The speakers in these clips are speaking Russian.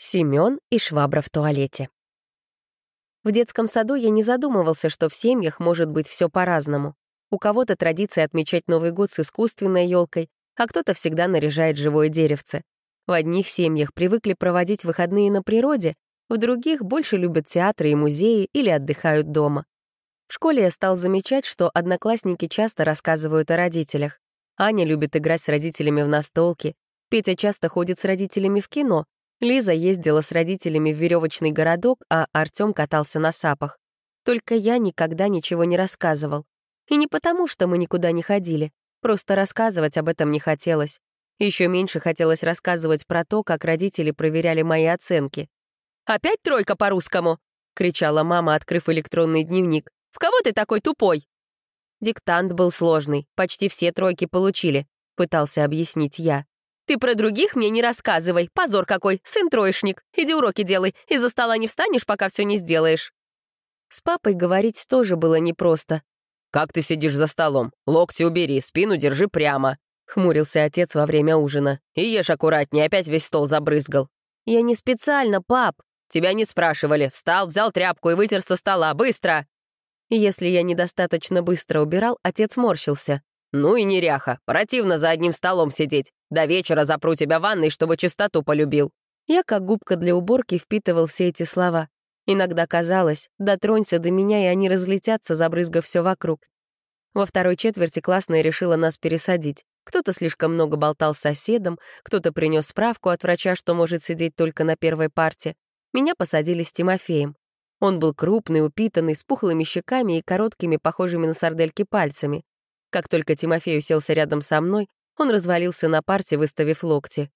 Семён и швабра в туалете. В детском саду я не задумывался, что в семьях может быть все по-разному. У кого-то традиция отмечать Новый год с искусственной елкой, а кто-то всегда наряжает живое деревце. В одних семьях привыкли проводить выходные на природе, в других больше любят театры и музеи или отдыхают дома. В школе я стал замечать, что одноклассники часто рассказывают о родителях. Аня любит играть с родителями в настолки, Петя часто ходит с родителями в кино, Лиза ездила с родителями в веревочный городок, а Артем катался на сапах. Только я никогда ничего не рассказывал. И не потому, что мы никуда не ходили. Просто рассказывать об этом не хотелось. Еще меньше хотелось рассказывать про то, как родители проверяли мои оценки. «Опять тройка по-русскому?» — кричала мама, открыв электронный дневник. «В кого ты такой тупой?» Диктант был сложный, почти все тройки получили, пытался объяснить я. Ты про других мне не рассказывай. Позор какой, сын-троечник. Иди уроки делай. Из-за стола не встанешь, пока все не сделаешь. С папой говорить тоже было непросто. «Как ты сидишь за столом? Локти убери, спину держи прямо», — хмурился отец во время ужина. «И ешь аккуратнее, опять весь стол забрызгал». «Я не специально, пап». «Тебя не спрашивали. Встал, взял тряпку и вытер со стола. Быстро!» Если я недостаточно быстро убирал, отец морщился. «Ну и неряха. Противно за одним столом сидеть. До вечера запру тебя в ванной, чтобы чистоту полюбил». Я, как губка для уборки, впитывал все эти слова. Иногда казалось, дотронься до меня, и они разлетятся, забрызгав все вокруг. Во второй четверти классная решила нас пересадить. Кто-то слишком много болтал с соседом, кто-то принес справку от врача, что может сидеть только на первой парте. Меня посадили с Тимофеем. Он был крупный, упитанный, с пухлыми щеками и короткими, похожими на сардельки, пальцами. Как только Тимофей уселся рядом со мной, он развалился на парте, выставив локти.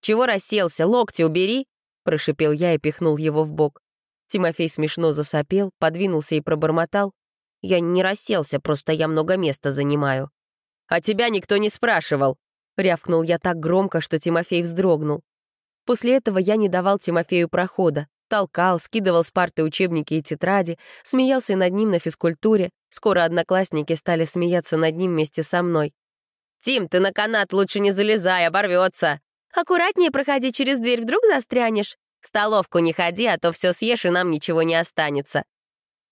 «Чего расселся? Локти убери!» — прошипел я и пихнул его в бок. Тимофей смешно засопел, подвинулся и пробормотал. «Я не расселся, просто я много места занимаю». «А тебя никто не спрашивал!» — рявкнул я так громко, что Тимофей вздрогнул. После этого я не давал Тимофею прохода. Толкал, скидывал с парты учебники и тетради, смеялся над ним на физкультуре. Скоро одноклассники стали смеяться над ним вместе со мной. «Тим, ты на канат лучше не залезай, оборвется!» «Аккуратнее проходи через дверь, вдруг застрянешь!» «В столовку не ходи, а то все съешь, и нам ничего не останется!»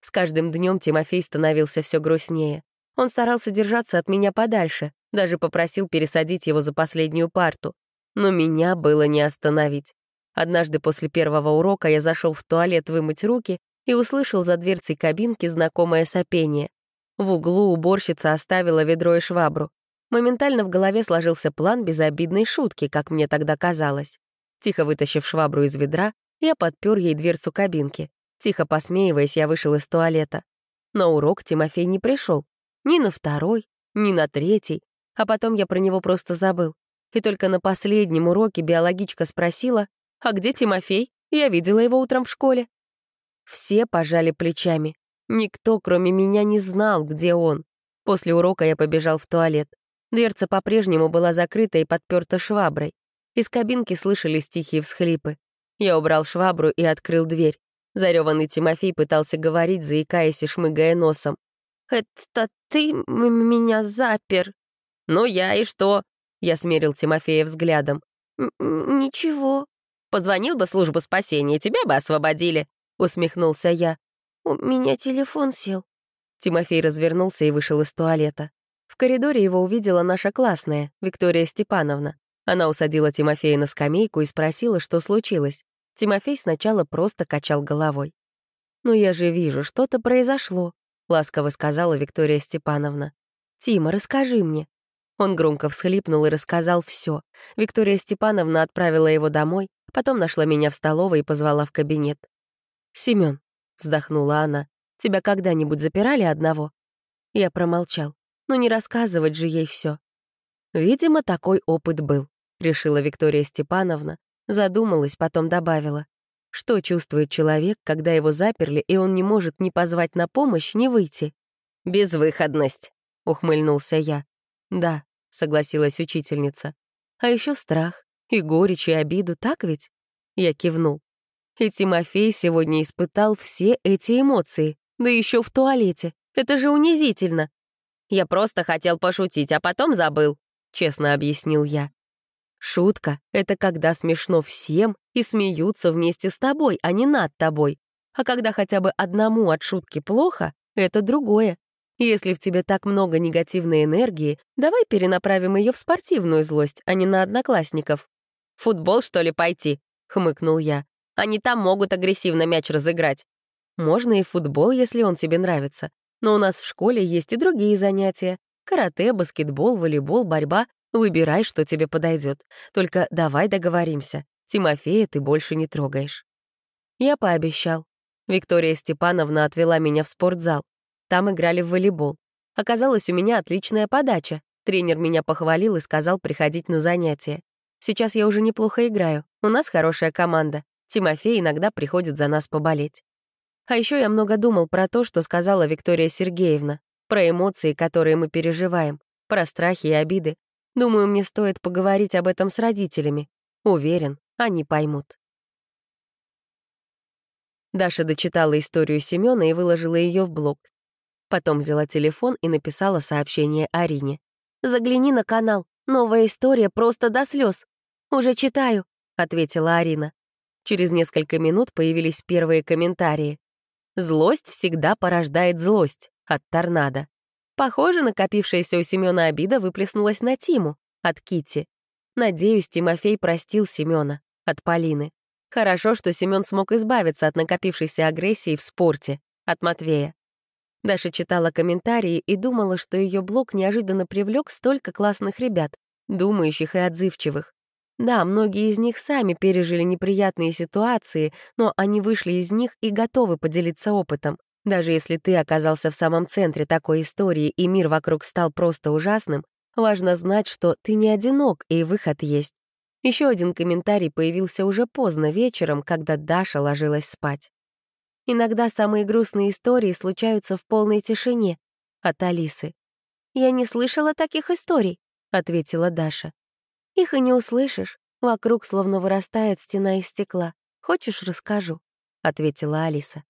С каждым днем Тимофей становился все грустнее. Он старался держаться от меня подальше, даже попросил пересадить его за последнюю парту. Но меня было не остановить. Однажды после первого урока я зашел в туалет вымыть руки и услышал за дверцей кабинки знакомое сопение. В углу уборщица оставила ведро и швабру. Моментально в голове сложился план безобидной шутки, как мне тогда казалось. Тихо вытащив швабру из ведра, я подпер ей дверцу кабинки. Тихо посмеиваясь, я вышел из туалета. На урок Тимофей не пришел. Ни на второй, ни на третий. А потом я про него просто забыл. И только на последнем уроке биологичка спросила, «А где Тимофей? Я видела его утром в школе». Все пожали плечами. Никто, кроме меня, не знал, где он. После урока я побежал в туалет. Дверца по-прежнему была закрыта и подперта шваброй. Из кабинки слышались тихие всхлипы. Я убрал швабру и открыл дверь. Зареванный Тимофей пытался говорить, заикаясь и шмыгая носом. «Это ты меня запер?» «Ну я и что?» Я смерил Тимофея взглядом. «Ничего», Позвонил бы в службу спасения, тебя бы освободили», — усмехнулся я. «У меня телефон сел». Тимофей развернулся и вышел из туалета. В коридоре его увидела наша классная, Виктория Степановна. Она усадила Тимофея на скамейку и спросила, что случилось. Тимофей сначала просто качал головой. «Ну я же вижу, что-то произошло», — ласково сказала Виктория Степановна. «Тима, расскажи мне». Он громко всхлипнул и рассказал все. Виктория Степановна отправила его домой, Потом нашла меня в столовой и позвала в кабинет. «Семён», — вздохнула она, — «тебя когда-нибудь запирали одного?» Я промолчал. но не рассказывать же ей все. Видимо, такой опыт был, решила Виктория Степановна, задумалась, потом добавила. Что чувствует человек, когда его заперли, и он не может ни позвать на помощь, ни выйти? «Безвыходность», — ухмыльнулся я. «Да», — согласилась учительница. «А еще страх. И горечь, и обиду, так ведь? Я кивнул. И Тимофей сегодня испытал все эти эмоции. Да еще в туалете. Это же унизительно. Я просто хотел пошутить, а потом забыл, честно объяснил я. Шутка — это когда смешно всем и смеются вместе с тобой, а не над тобой. А когда хотя бы одному от шутки плохо, это другое. Если в тебе так много негативной энергии, давай перенаправим ее в спортивную злость, а не на одноклассников. «Футбол, что ли, пойти?» — хмыкнул я. «Они там могут агрессивно мяч разыграть». Можно и футбол, если он тебе нравится. Но у нас в школе есть и другие занятия. Карате, баскетбол, волейбол, борьба. Выбирай, что тебе подойдет. Только давай договоримся. Тимофея ты больше не трогаешь. Я пообещал. Виктория Степановна отвела меня в спортзал. Там играли в волейбол. Оказалось, у меня отличная подача. Тренер меня похвалил и сказал приходить на занятия. Сейчас я уже неплохо играю. У нас хорошая команда. Тимофей иногда приходит за нас поболеть. А еще я много думал про то, что сказала Виктория Сергеевна, про эмоции, которые мы переживаем, про страхи и обиды. Думаю, мне стоит поговорить об этом с родителями. Уверен, они поймут. Даша дочитала историю Семёна и выложила ее в блог. Потом взяла телефон и написала сообщение Арине. «Загляни на канал. Новая история просто до слез. «Уже читаю», — ответила Арина. Через несколько минут появились первые комментарии. «Злость всегда порождает злость» от торнадо. Похоже, накопившаяся у Семёна обида выплеснулась на Тиму от Кити. Надеюсь, Тимофей простил Семёна от Полины. Хорошо, что Семён смог избавиться от накопившейся агрессии в спорте от Матвея. Даша читала комментарии и думала, что ее блог неожиданно привлек столько классных ребят, думающих и отзывчивых. Да, многие из них сами пережили неприятные ситуации, но они вышли из них и готовы поделиться опытом. Даже если ты оказался в самом центре такой истории и мир вокруг стал просто ужасным, важно знать, что ты не одинок и выход есть. Еще один комментарий появился уже поздно вечером, когда Даша ложилась спать. Иногда самые грустные истории случаются в полной тишине. От Алисы. «Я не слышала таких историй», — ответила Даша. Их и не услышишь. Вокруг словно вырастает стена из стекла. Хочешь, расскажу?» — ответила Алиса.